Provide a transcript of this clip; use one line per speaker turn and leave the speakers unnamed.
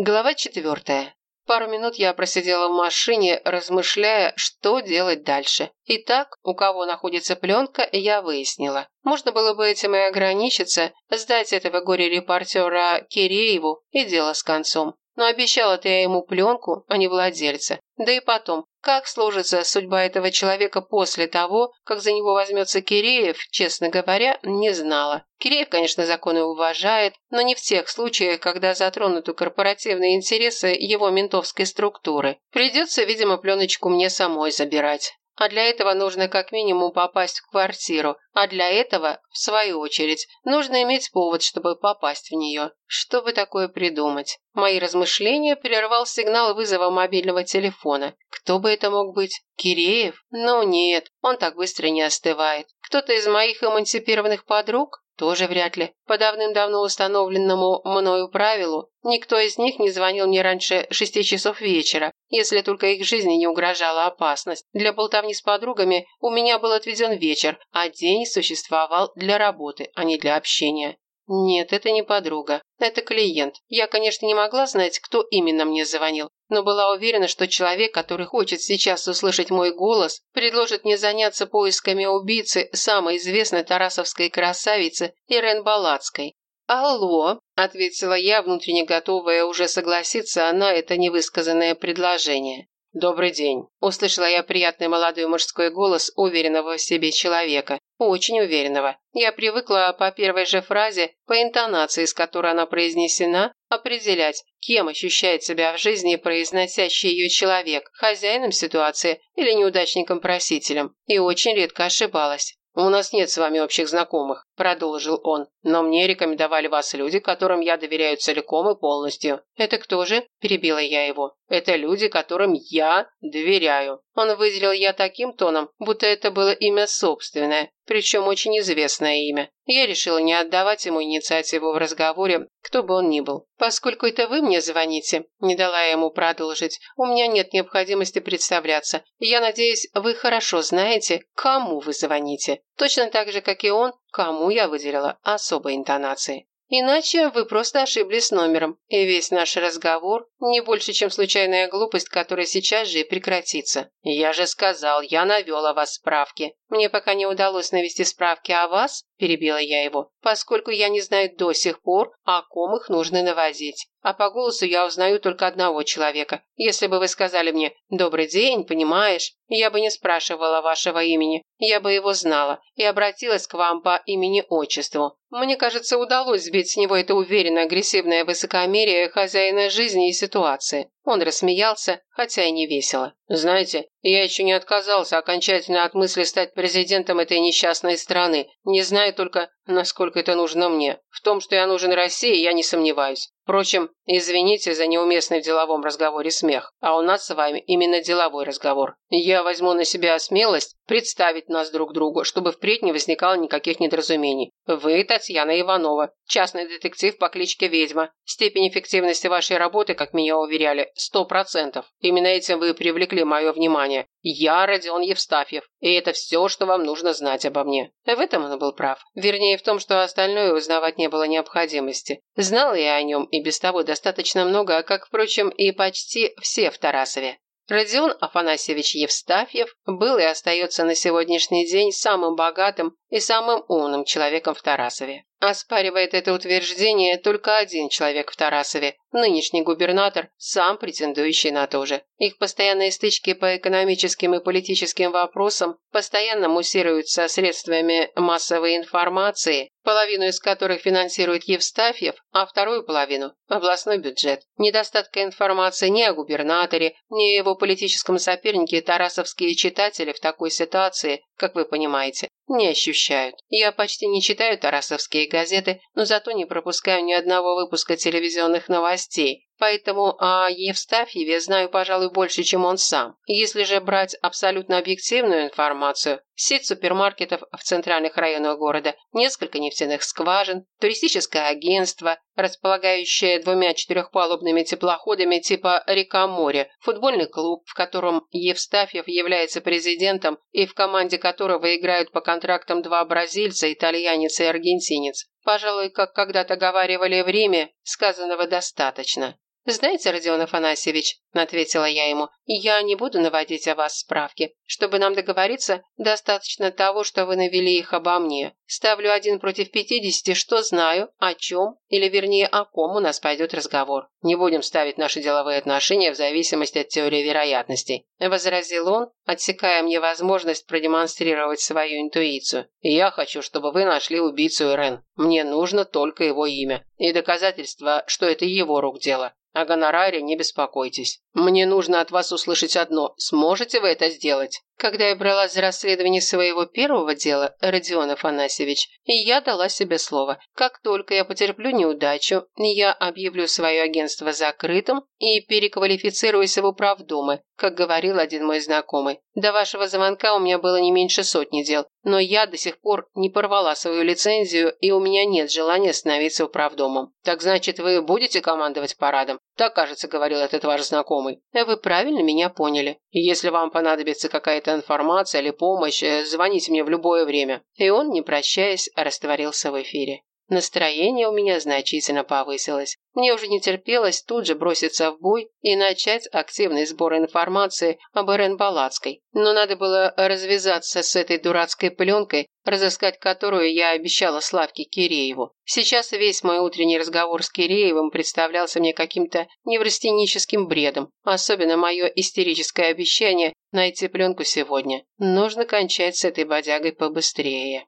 Глава четвертая. Пару минут я просидела в машине, размышляя, что делать дальше. Итак, у кого находится пленка, я выяснила. Можно было бы этим и ограничиться, сдать этого горе-репортера Кирееву и дело с концом. Но обещала-то я ему пленку, а не владельца. Да и потом, как сложится судьба этого человека после того, как за него возьмется Киреев, честно говоря, не знала. Киреев, конечно, законы уважает, но не в тех случаях, когда затронуты корпоративные интересы его ментовской структуры. Придется, видимо, пленочку мне самой забирать. А для этого нужно как минимум попасть в квартиру, а для этого, в свою очередь, нужно иметь повод, чтобы попасть в нее. Что бы такое придумать? Мои размышления прервал сигнал вызова мобильного телефона. Кто бы это мог быть? Киреев? Ну нет, он так быстро не остывает. Кто-то из моих эмансипированных подруг? Тоже вряд ли. По давным-давно установленному мною правилу, никто из них не звонил мне раньше шести часов вечера, если только их жизни не угрожала опасность. Для болтовни с подругами у меня был отведен вечер, а день существовал для работы, а не для общения. Нет, это не подруга. Это клиент. Я, конечно, не могла знать, кто именно мне звонил, но была уверена, что человек, который хочет сейчас услышать мой голос, предложит мне заняться поисками убийцы самой известной тарасовской красавицы Ирен Балацкой. «Алло», – ответила я, внутренне готовая уже согласиться на это невысказанное предложение. «Добрый день», – услышала я приятный молодой мужской голос уверенного в себе человека. Очень уверенного. Я привыкла по первой же фразе, по интонации, с которой она произнесена, определять, кем ощущает себя в жизни произносящий ее человек, хозяином ситуации или неудачником-просителем. И очень редко ошибалась. «У нас нет с вами общих знакомых», – продолжил он. «Но мне рекомендовали вас люди, которым я доверяю целиком и полностью». «Это кто же?» – перебила я его. «Это люди, которым я доверяю». Он выделил я таким тоном, будто это было имя собственное, причем очень известное имя. Я решила не отдавать ему инициативу в разговоре, кто бы он ни был. «Поскольку это вы мне звоните», – не дала я ему продолжить, – «у меня нет необходимости представляться. Я надеюсь, вы хорошо знаете, кому вы звоните. Точно так же, как и он, кому я выделила особые интонации. Иначе вы просто ошиблись номером, и весь наш разговор не больше, чем случайная глупость, которая сейчас же и прекратится. Я же сказал, я навел о вас справки. Мне пока не удалось навести справки о вас, перебила я его, поскольку я не знаю до сих пор, о ком их нужно наводить. А по голосу я узнаю только одного человека. Если бы вы сказали мне «добрый день, понимаешь», я бы не спрашивала вашего имени, я бы его знала и обратилась к вам по имени-отчеству. Мне кажется, удалось сбить с него это уверенное агрессивное высокомерие хозяина жизни и ситуации. Он рассмеялся, хотя и не весело. «Знаете, я еще не отказался окончательно от мысли стать президентом этой несчастной страны. Не знаю только, насколько это нужно мне. В том, что я нужен России, я не сомневаюсь. Впрочем, извините за неуместный в деловом разговоре смех, а у нас с вами именно деловой разговор. Я возьму на себя смелость представить нас друг другу, чтобы впредь не возникало никаких недоразумений. Вы Татьяна Иванова, частный детектив по кличке Ведьма. Степень эффективности вашей работы, как меня уверяли, сто процентов. Именно этим вы привлекли мое внимание. Я Родион Евстафьев, и это все, что вам нужно знать обо мне. В этом он был прав. Вернее, в том, что остальное узнавать не было необходимости. Знал я о нем и без того достаточно много, как, впрочем, и почти все в Тарасове. Родион Афанасьевич Евстафьев был и остается на сегодняшний день самым богатым и самым умным человеком в Тарасове. Оспаривает это утверждение только один человек в Тарасове – нынешний губернатор, сам претендующий на то же. Их постоянные стычки по экономическим и политическим вопросам постоянно муссируются средствами массовой информации, половину из которых финансирует Евстафьев, а вторую половину – областной бюджет. Недостатка информации ни о губернаторе, ни о его политическом сопернике тарасовские читатели в такой ситуации, как вы понимаете, не ощущают. Я почти не читаю тарасовские газеты, но зато не пропускаю ни одного выпуска телевизионных новостей, Поэтому о Евстафьеве знаю, пожалуй, больше, чем он сам. Если же брать абсолютно объективную информацию, сеть супермаркетов в центральных районах города, несколько нефтяных скважин, туристическое агентство, располагающее двумя четырехпалубными теплоходами типа «Река-море», футбольный клуб, в котором Евстафьев является президентом и в команде которого играют по контрактам два бразильца, итальянец и аргентинец. Пожалуй, как когда-то говаривали в Риме, сказанного достаточно. «Знаете, Родион Афанасьевич», – ответила я ему, – «я не буду наводить о вас справки. Чтобы нам договориться, достаточно того, что вы навели их обо мне. Ставлю один против пятидесяти, что знаю, о чем, или вернее, о ком у нас пойдет разговор. Не будем ставить наши деловые отношения в зависимости от теории вероятностей», – возразил он, отсекая мне возможность продемонстрировать свою интуицию. «Я хочу, чтобы вы нашли убийцу Ирен. Мне нужно только его имя и доказательства, что это его рук дело. О гонораре не беспокойтесь. Мне нужно от вас услышать одно. Сможете вы это сделать? Когда я бралась за расследование своего первого дела, Родион Афанасьевич, я дала себе слово. Как только я потерплю неудачу, я объявлю свое агентство закрытым и переквалифицируюсь в управдомы, как говорил один мой знакомый. До вашего звонка у меня было не меньше сотни дел, но я до сих пор не порвала свою лицензию, и у меня нет желания становиться управдомом. Так значит, вы будете командовать парадом? Так, кажется, говорил этот ваш знакомый. Вы правильно меня поняли. Если вам понадобится какая-то информация или помощь, э, звоните мне в любое время». И он, не прощаясь, растворился в эфире. Настроение у меня значительно повысилось. Мне уже не терпелось тут же броситься в бой и начать активный сбор информации об Ирен Балацкой. Но надо было развязаться с этой дурацкой пленкой, разыскать которую я обещала Славке Кирееву. Сейчас весь мой утренний разговор с Киреевым представлялся мне каким-то неврастеническим бредом. Особенно мое истерическое обещание найти пленку сегодня. Нужно кончать с этой бодягой побыстрее.